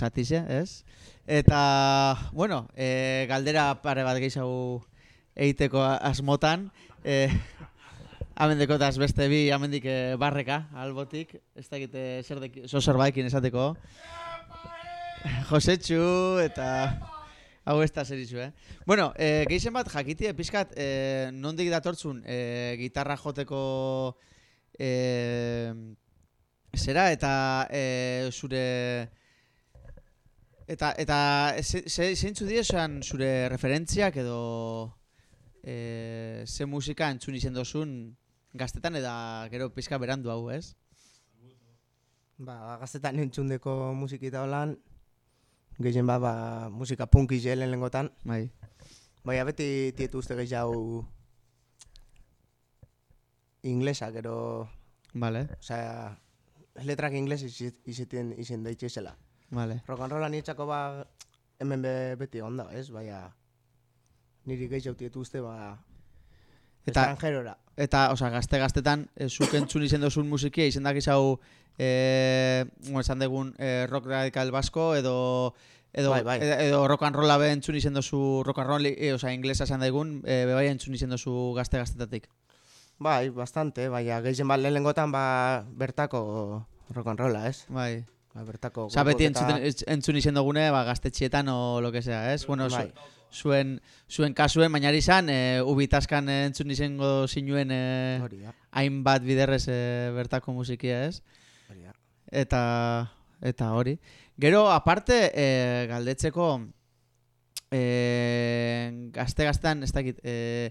satize, ez? Eta, bueno, e, galdera pare bat gehiago egiteko asmotan, e, amendeko eta beste bi, amendik e, barreka, albotik, ez da egite zer dek, zozer baikin esateko. Josetxu eta hau ez da zer izu, eh? Bueno, e, gehien bat, jakitie, pixkat, e, nondik datortzun e, gitarra joteko e, Zera eta e, zure eta eta zeintzu die esan zure referentziak edo e, ze musika entzun izen dozun gaztetan eta gero pizka berandu hau, ez? Ba, gaztetan entzun deko musikita holan gehien ba, ba musika punki jelen lengotan. Bai. Bai, abeti tietu uste gehiago inglesa, gero... Vale. Osea, letrak ingles izaten izan daitxe zela. Vale. Rock and rolla nintzako ba, hemen be, beti onda, ez? Baina, niri gehi jautietu uste, ba, eta, estrangerora. Eta, oza, gazte-gaztetan, e, zuk entzun izan dozun musikia, izan dak izau, e, esan degun, e, rock radical basko, edo, edo, bai, bai. edo, rock and rolla be entzun izan dozu, rock and roll, e, oza, inglesa esan degun, e, be bai entzun izan dozu gazte-gaztetatik. Bai, bastante, bai, gehien bat lehen lengotan, ba, bertako rock and rolla, ez? Bai. Ba, bertako... Osa, beti entzun, entzun izen dugune, ba, gaztetxietan o lo que sea, ez? Bueno, bai. zuen, zuen kasuen, baina izan, e, ubitazkan entzun izango zinuen e, hainbat biderrez e, bertako musikia, ez? Eta, eta hori. Gero, aparte, e, galdetzeko, e, gazte-gaztean, ez dakit, e,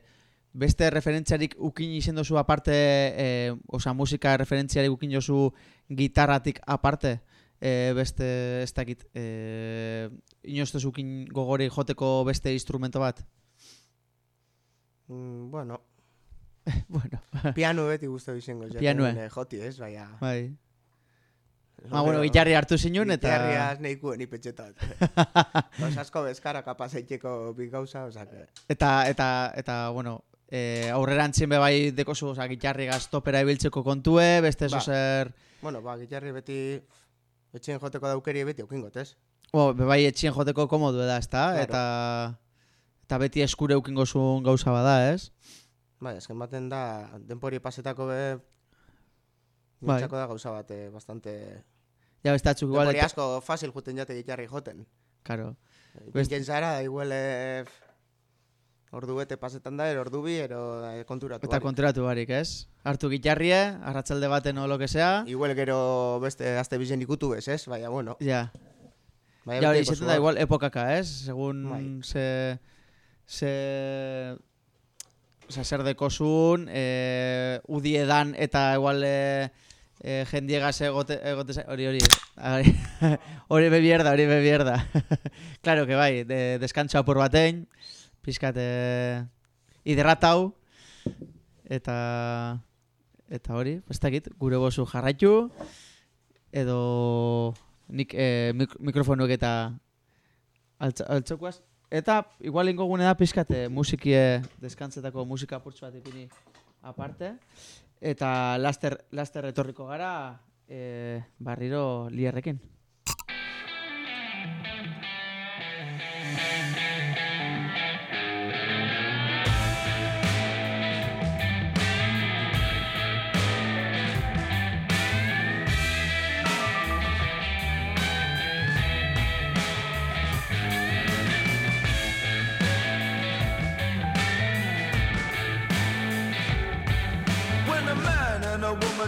beste referentziarik ukin izen dozu aparte, e, oza, musika referentziarik ukin dozu gitarratik aparte, e, beste, ez dakit, e, inoztez ukin gogori joteko beste instrumento bat? Mm, bueno. bueno. Piano beti guztu izango. Piano, eh? Joti, ez, baina. Bai. Ma, bueno, gitarri hartu zinun eta... Gitarri neiku ni petxetat. Os asko bezkara kapaz eiteko bi gauza, osake. Eta, eta, eta, bueno, eh, aurrerantzien bai oza, gitarri gaztopera ibiltzeko kontue, beste ba. zer... Bueno, ba, gitarri beti Etxien joteko daukeri beti aukingot, ez? Bo, bai etxien joteko komodu da, ezta? Claro. Eta, eta beti eskure eukingo zuen gauza bada, ez? Bai, azken baten da, denpori pasetako be... Bai. da gauza bate, bastante... Ja, bestatzuk igual... Denpori asko fácil juten jate gitarri joten. Claro. Best... zara, igual... Eh, ordu bete pasetan da, ero ordu bi, ero konturatu Eta konturatu barik, ez? Artu gitarrie, arratzalde baten o lo que sea. Igual gero beste azte bizen ikutu bez, ez? Baina, bueno. Ja. Baina, ja, hori da igual epokaka, ez? Segun bai. se... Se... Osa, zer dekosun, eh, udiedan eta igual... Eh, eh, jendiegaz egote, egote hori hori hori bebierda, hori bebierda claro que bai, de, deskantzua por batein pizkat eh, hiderratau eta eta hori, ez dakit, gure bozu jarraitu edo nik eh, mik mikrofonuek eta altzokuaz eta igual ingo gune da pizkat eh, musikie deskantzetako musika purtsu bat ipini aparte. Eta laster, laster etorriko gara e, barriro lierrekin.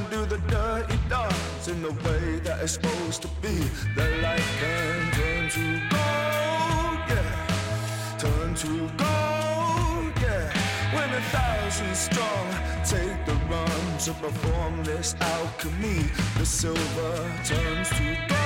Woman do the dirty dance in the way that it's supposed to be. The light can turn to gold, yeah. Turn to gold, yeah. When a thousand strong take the run to perform this alchemy, the silver turns to gold,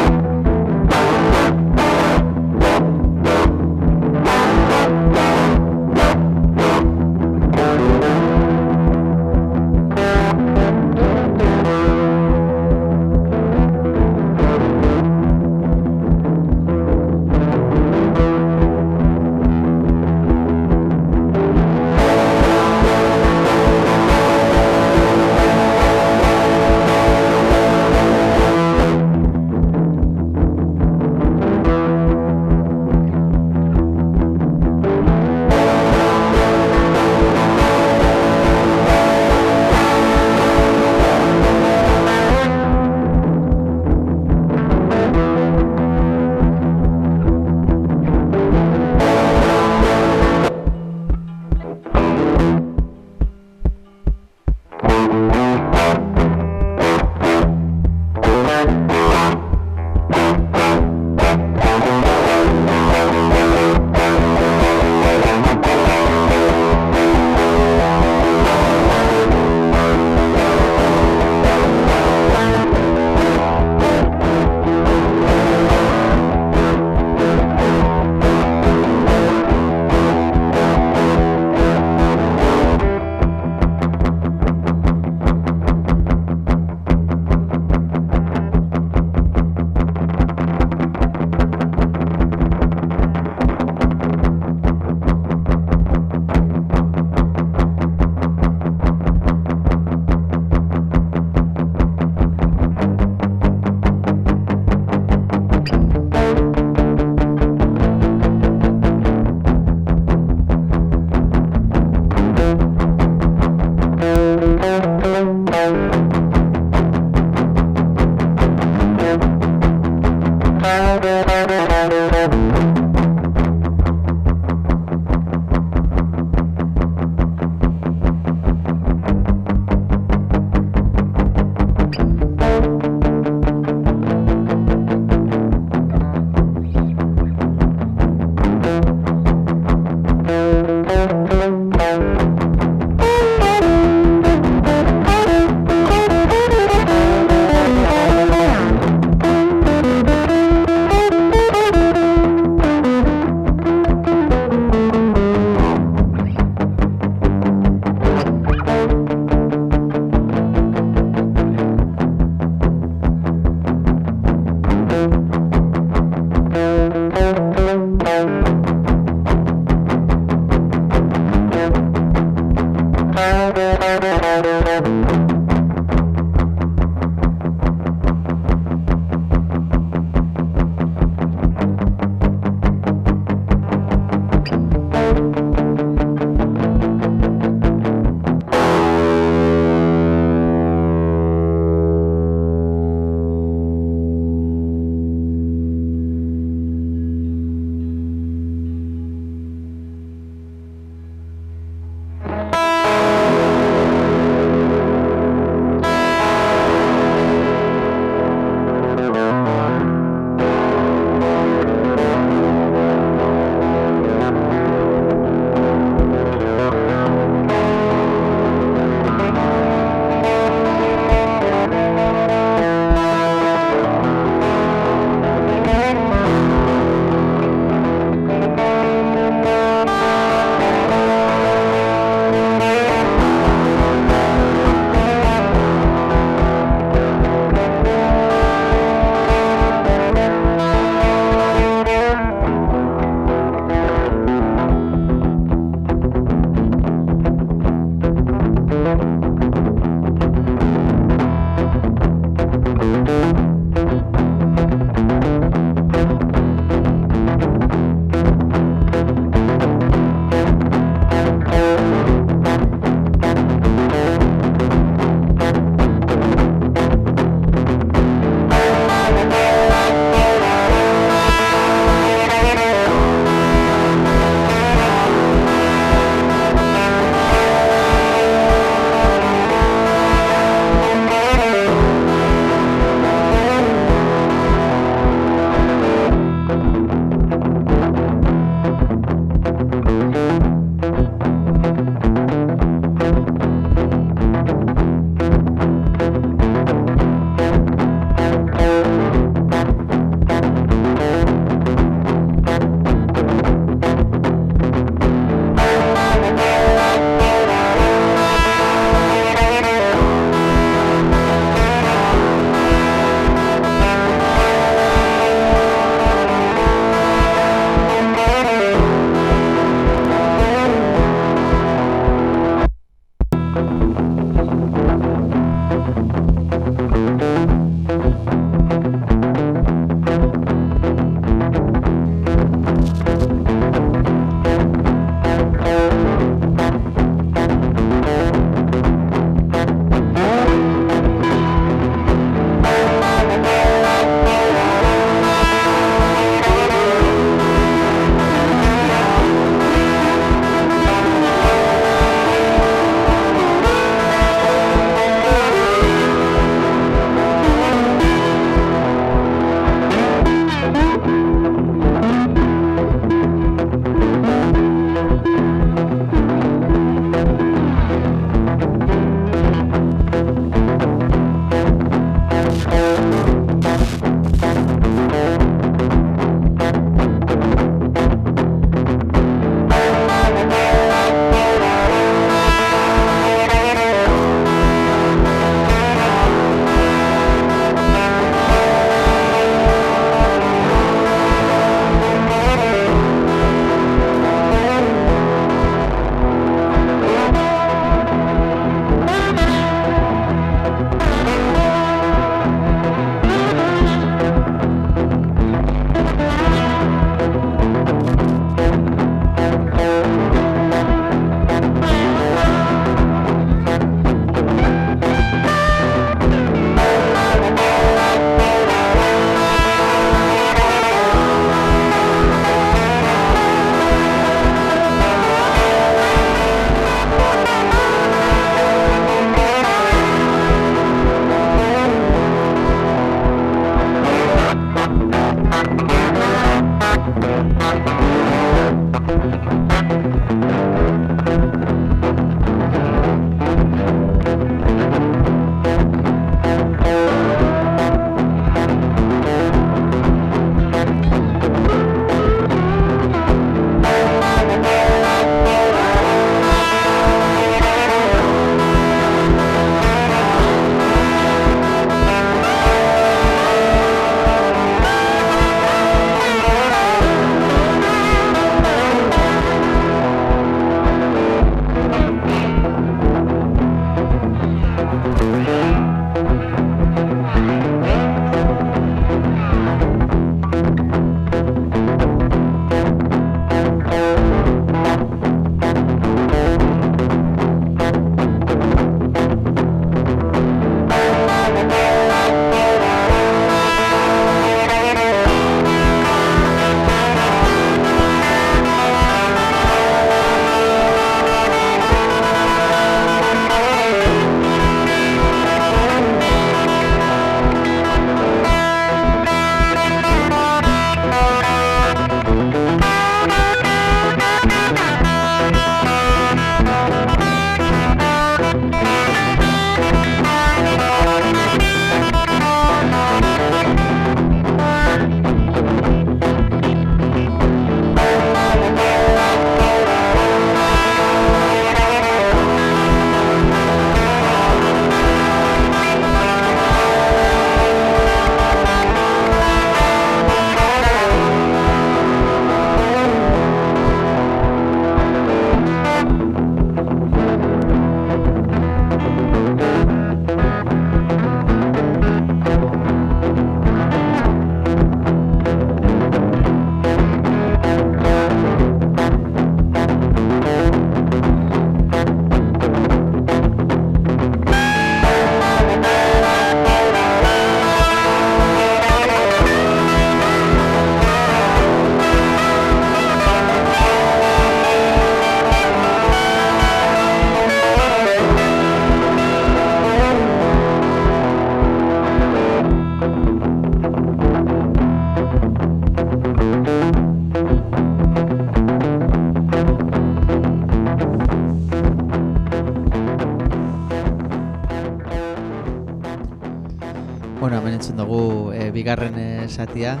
satia.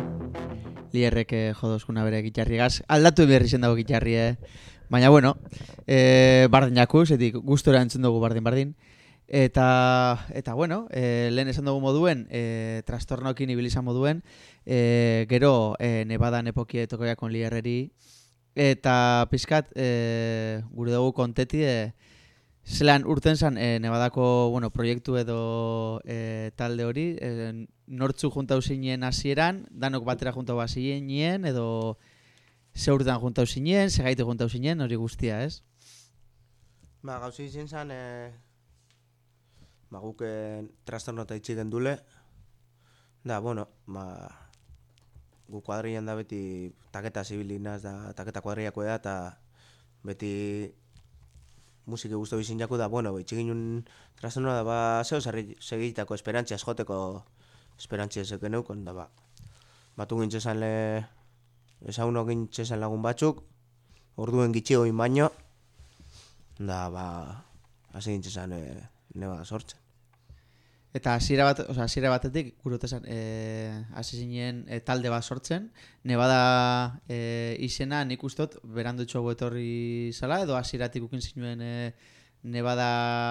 Lierrek e, jodozkuna bere gitarri gaz. Aldatu berri zen dago gitarri, eh? Baina, bueno, e, bardin jaku, zetik gustora entzun dugu bardin-bardin. Eta, eta bueno, e, lehen esan dugu moduen, e, trastornokin ibilizan moduen, e, gero e, nebadan epokia etokoia kon lierreri, eta pizkat, e, gure dugu konteti, e, Zelan urten zan, e, Nevadako bueno, proiektu edo e, talde hori, e, nortzu juntau zinen hasieran, danok batera juntau zinen, edo ze urtean juntau zinen, ze gaitu juntau zinen, hori guztia, ez? Ba, gauzi izin zan, e, ba, guk trastorno eta itxigen dule, da, bueno, ba, gu kuadrian da beti taketa zibilinaz da, taketa kuadriako da, eta beti musike guztu bizin jaku da, bueno, itxegin un trastorno da, ba, zeo segitako esperantzia esgoteko esperantzia zeke neukon, da, ba, batu gintxesan le, ezaguno gintxesan lagun batzuk, orduen gitxio baino, da, ba, hasi gintxesan e, neba sortzen. Eta hasiera bat, o sea, hasiera batetik gurotesan eh hasi zinen e, talde bat sortzen. Nebada eh izena nik ustot berandutxo etorri zala edo hasieratik ukin zinuen e, Nebada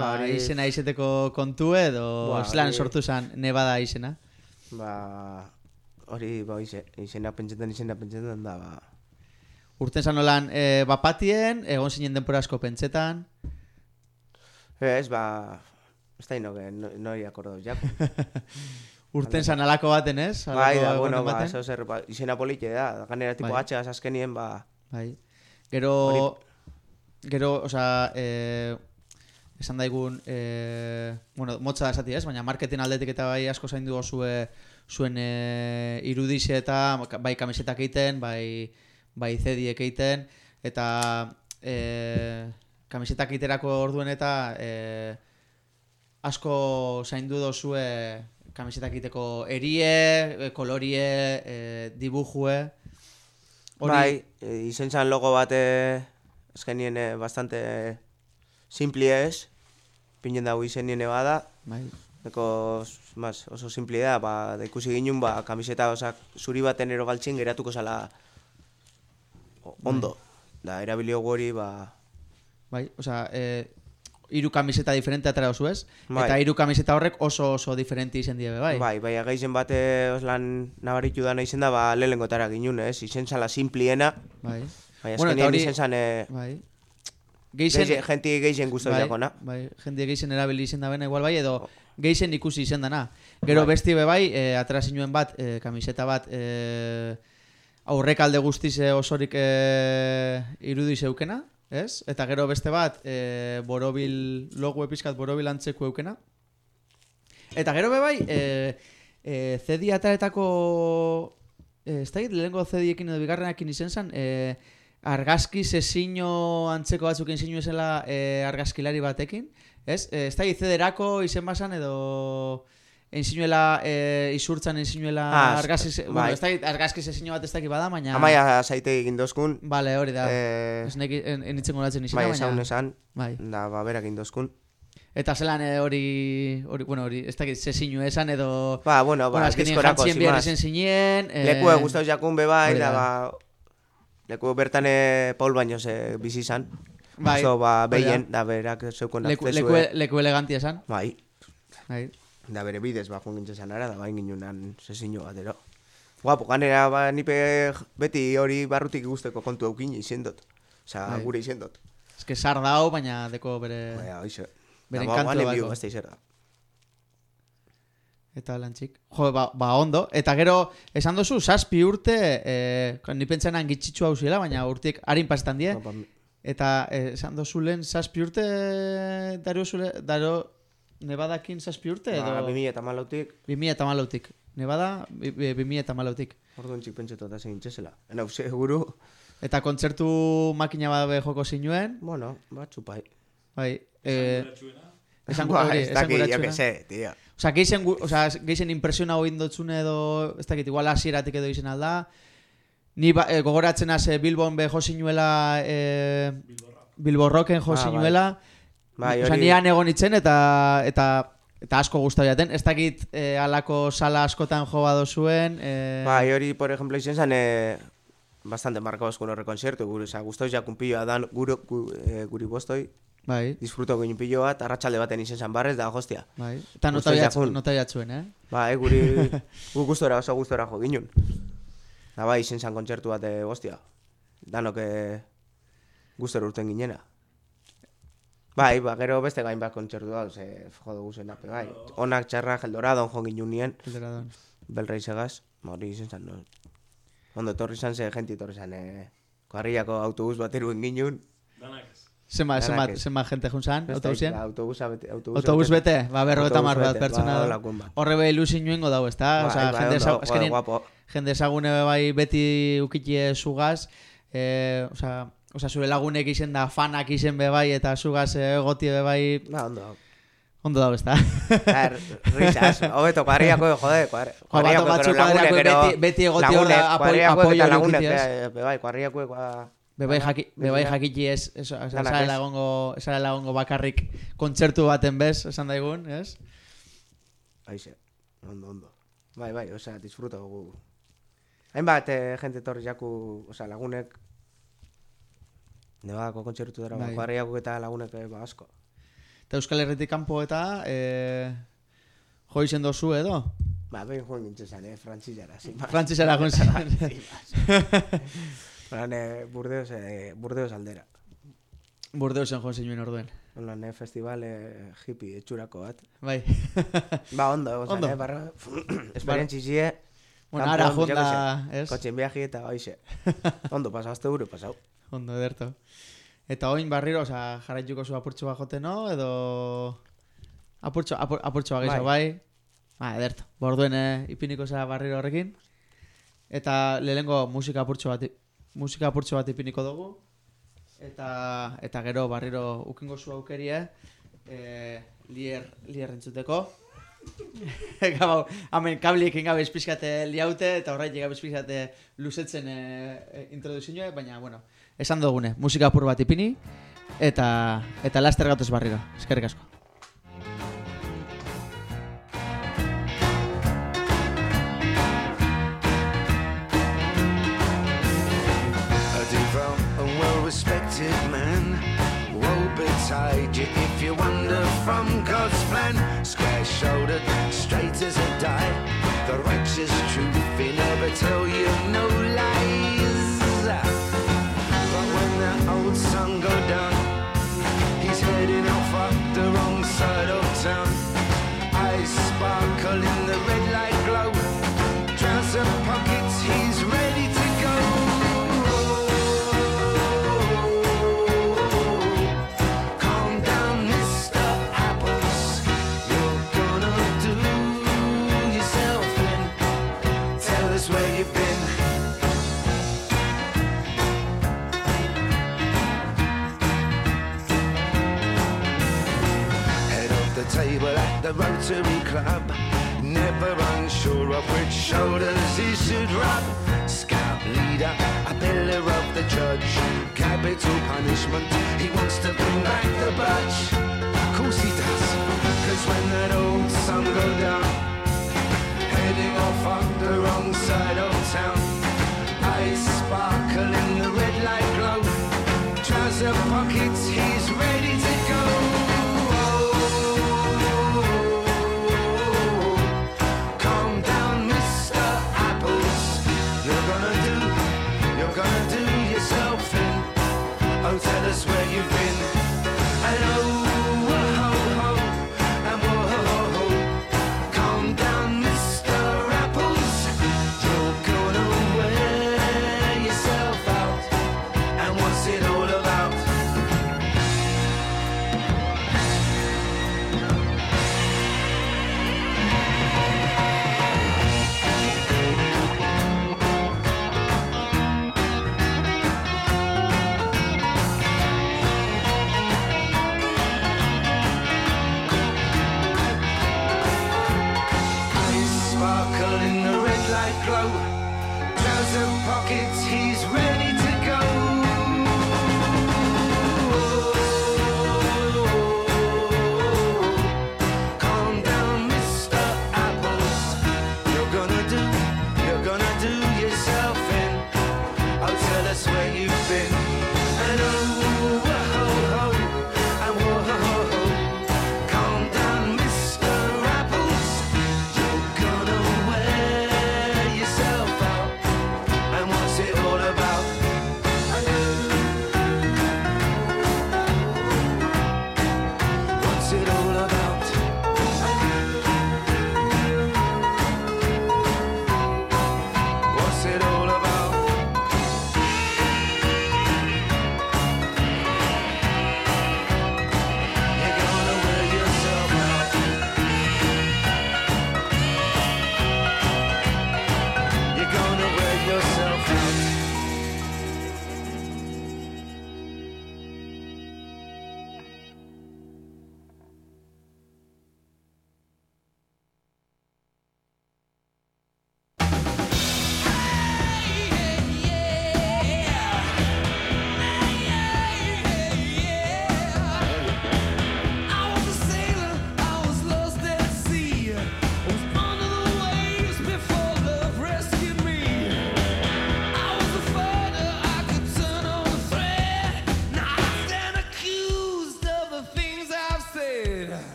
ba, izena izeteko kontu edo ba, zelan sortu zen Nebada izena? Ba, hori ba, izena pentsetan izena pentsetan da ba. Urten zan nolan e, bapatien, egon zinen denpora asko pentsetan. Ez, ba, Ez da inoke, no, no hi akordo jak. Urten zan alako baten, ez? Bai, da, bueno, ba, eso zer, ba, izena politxe da, ganera tipo bai. atxegaz azkenien, ba... Bai. Gero, gero, oza, eh, esan daigun, eh, bueno, motza da esati ez, baina marketing aldetik eta bai asko zain dugu zue, zuen eh, irudize eta bai kamisetak egiten, bai, bai zediek egiten, eta eh, kamisetak egiterako orduen eta... Eh, asko zaindu dozue kamisetak iteko erie, kolorie, e, dibujue. Hori... Bai, e, izen zan logo bat eskenien bastante simpli ez, pinen dago izen nien bada. Bai. Eko, mas, oso simpli da, ba, da ikusi ginen, ba, kamiseta osak, zuri baten ero galtzen geratuko zala ondo. Bai. Da, erabilio gori, ba... Bai, oza, e, hiru kamiseta diferente atera oso ez? Bai. Eta hiru kamiseta horrek oso oso diferente izen die bai. Bai, bai, gaizen bate oslan nabaritu da izen da, ba lelengotara ginun, ez? Izen zala simpliena. Bai. Bai, bueno, hori izen zan eh Bai. Geizen gente geizen gustu bai, jakona. Bai, gente geizen erabili izen da bena igual bai edo geizen ikusi izen dana. Gero bai. besti be bai, eh atera sinuen bat, eh kamiseta bat eh aurrekalde guztiz osorik eh irudi zeukena ez? Eta gero beste bat, e, borobil, logo epizkat borobil antzeko eukena. Eta gero be bai, e, e, zedi ataretako, ez da lehenko zediekin edo bigarrenakin izen zen, e, argazki sesiño antzeko batzuk insinu esela e, argazkilari batekin, ez? E, ez da zederako izen basan edo... Ensinuela eh, isurtzan ensinuela ah, argazki bueno, bai. ez da argazki bat ez da bada baina Amaia saite egin dozkun Vale, hori da. Eh, ez neki enitzen goratzen izena bai, baina Bai, esan bai. Da ba berak egin dozkun. Eta zelan eh, hori hori bueno, hori ez da sesinu esan edo Ba, bueno, ba, bueno, diskorako sin más. Zinen, eh, Leku e gustatu jakun be bai, da ba Leku bertan eh, Paul baino se bizi izan. Bai. Oso ba beien da berak zeukon leku, leku, leku elegantia esan. Bai. Bai da bere bidez ba joan gintzen ara da bain ginunan sesiño batero. Guapo, ganera ba nipe beti hori barrutik gusteko kontu aukin izendot. Osea, bai. gure izendot. Es que sar dao baina deko bere Bai, hoize. Bere ba. Beste izerda. Eta lantzik. Jo, ba, ba ondo. Eta gero, esan dozu, saspi urte, eh, ni pentsan angitxitzu hau zila, baina urtik harin pastan die. Eta eh, esan dozu lehen saspi urte, daro, zule, daro, Nevadakin zazpi urte ba, edo? Ba, bimia eta malautik. Bimia eta malautik. Nevada, bimia eta malautik. Orduan txik pentsetu eta zein txesela. Enau, seguru. Eta kontzertu makina bat joko zinuen? Bueno, bat txupai. Bai. Eh, esan gura txuena. Ez dakit, jo que se, tío. Osa, geizen, osa, geizen impresiona hoi indotzune edo, ez dakit, igual asieratik edo izen alda. Ni ba, eh, gogoratzen haze Bilbon be josinuela eh, Bilborroken josinuela. Ah, bai. Bai, hori... Osa, nian egon itzen eta, eta eta asko gustatu jaten. Ez dakit e, alako sala askotan jo bado zuen. E... Ba, hori, por ejemplo, izen zan, e, bastante marcados con horre konzertu, gure, oza, gustatu ja kunpilloa dan, gure, gure, e, guri bostoi, Bai. Disfruto ginen pilo bat, arratsalde baten izen zan barrez, da, hostia. Bai. Eta nota jatzuen, eh? Bai, guri, gu gustora, oso gustora jo ginen. Da, bai, izen zan kontzertu bat, hostia. Danok, gustora urten ginena. Bai, ba, gero beste gain bat kontzertu da, ze jodo guzen ape, bai. Onak txarra, geldoradon jo ginen nien. Geldoradon. Belra izagaz, mori izen zan, no. Ondo torri zan ze, jenti torri zan, eh, kuarriako autobus bat eruen ginen. Danak. Zema, zema, zema gente junzan, autobusien? Autobusa bete, autobus, autobus bete, ba, berro eta mar bat pertsona. Ba, Horre behi luzin nuen godau, ez da? Ba, Osa, ba, jende, ondo, eskenin, guapo. jende esagune bai beti ukitie zugaz, eh, osa, osa, zure lagunek izen da fanak izen be bai, eta zugaz egoti be bai... Ba, ondo. Ondo ez da? Er, risas, hobeto, kuarriako, jode, kuarriako, pero lagunek, beti, beti egoti hor da apoio ukitie, Bai, kuarriako, Bebai jaki, bebai jakiki ez, eso, esara lagongo, esara lagongo bakarrik kontzertu baten bez, esan daigun, ez? Aixe, ondo, ondo. Bai, bai, osea, disfruta gu. Hainbat, eh, gente torri jaku, osea, lagunek, nebadako kontzertu dara, bai. kuarriako eta lagunek, eh, ba, asko. Eta Euskal Herritik kanpo eta, eh, jo izen dozu edo? Ba, behin joan gintzen zen, eh, frantzizara. Frantzizara joan zen. Hola, ne, Burdeos, eh, Burdeos aldera. Burdeos en joan zinuen orduen. Hola, ne, festival eh, hippie etxurako bat. Bai. ba, ondo, oza, ondo. ne, barra, esperientzi zie. Bueno, ara jonda, es? Kotxen viaji eta hoize. Ondo, pasazte gure, pasau. Ondo, ederto. Eta oin barriro, oza, jarraituko zu apurtxo bajote, no? Edo... Apurtxo, apur, apurtxo bagaizo, bai. bai. Ba, ederto. Borduen eh, ipiniko za barriro horrekin. Eta lehengo musika apurtxo bat musika apurtxo bat ipiniko dugu. Eta, eta gero barriro ukingo zu aukerie, e, lier, lier entzuteko. Gabau, hamen kabliek ingabe espizkate liaute, eta horreik gabe espizkate luzetzen e, e, introduzioa, baina, bueno, esan dugune, musika apur bat ipini, eta, eta laster gatoz barriro. Eskerrik asko. respected man. Woe betide if you wander from God's plan. Square shouldered, straight as a die. The righteous truth, he never tell you no lies. The Rotary Club. Never unsure of which shoulders he should rub. Scout leader, a pillar of the judge. Capital punishment, he wants to bring back the budge. Of course he does, cause when that old sun go down, heading off on the wrong side of town. Eyes sparkle in the red light glow. Trouser pockets, he's ready to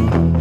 Thank you.